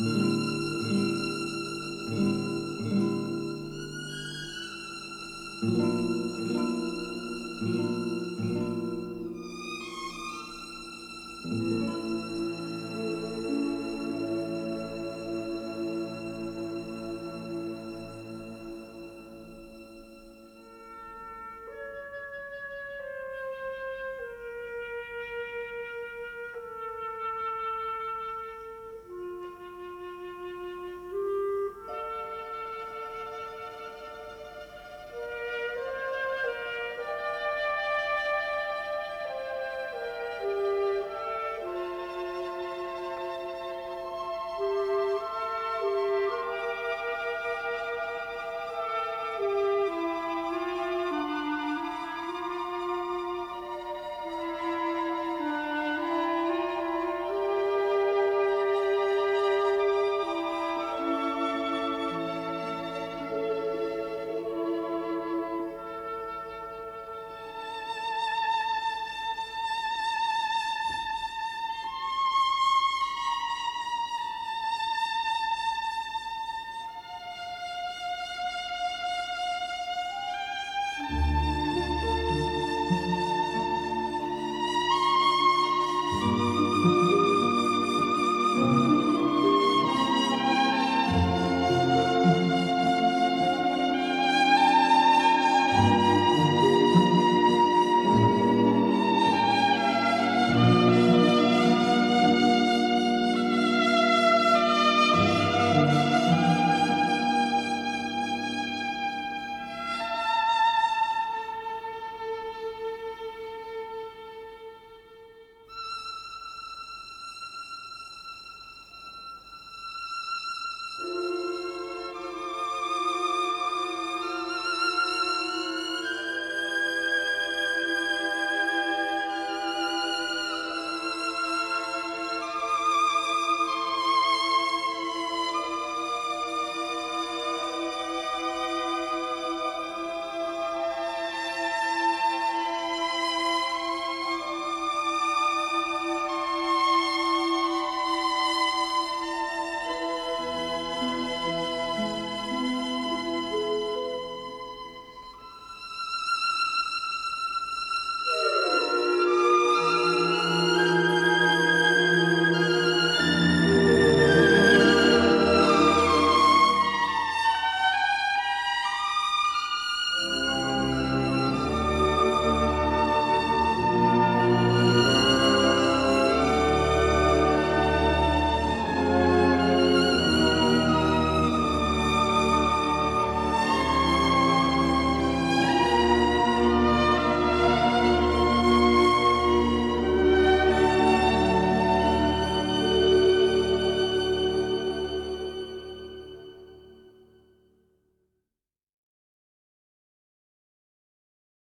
Música